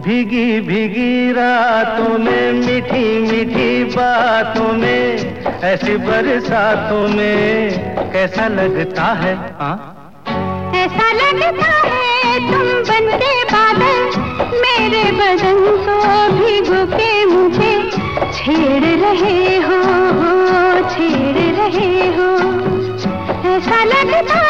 भीगी भीगी रातों में, मीठी मीठी बातों में, ऐसी बरसातों में, कैसा लगता है हाँ? ऐसा लगता है तुम बनते बादल, मेरे बदन को भिगो के मुझे। छेड़ रहे हो, छेड़ रहे हो। ऐसा लगता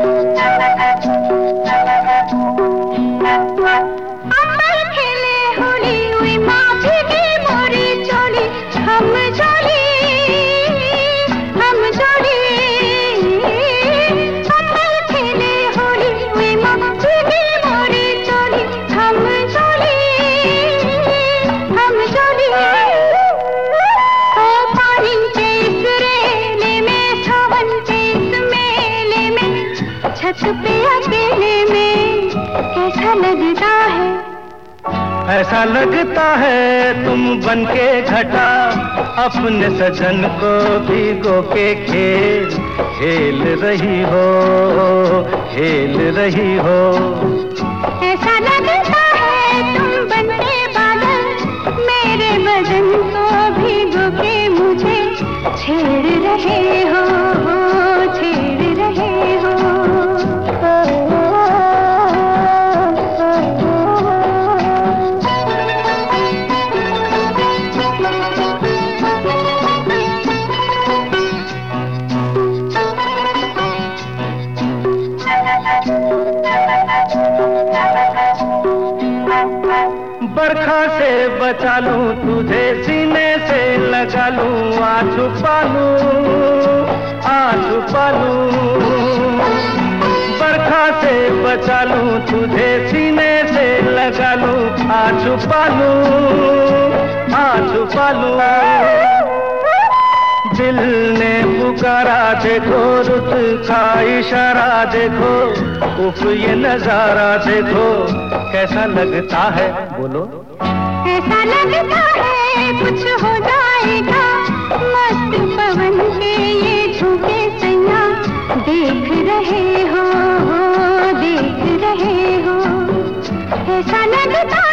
Thank you. छत पे अकेले में कैसा लगता है? ऐसा लगता है तुम बन के घटा अपने सजन को भिगो के खेल। खेल रही हो खेल रही हो। ऐसा लगता है तुम बनते बादल मेरे बदन को भिगो के मुझे। छेड़ रहे हो बरखा से बचा लूँ, तुझे सीने से लगा लूँ आ छुपा लूँ आ छुपा लूँ बरखा से बचा लूँ, तुझे सीने से लगा लूँ आ छुपा लूँ आ छुपा लूँ दिल पुकारा देखो रुत का इशारा देखो उफ, ये नज़ारा देखो, कैसा लगता है? बोलो। ऐसा लगता है कुछ हो जाएगा। मस्त पवन के ये झूठे सैया। देख रहे हो, देख रहे हो। ऐसा लगता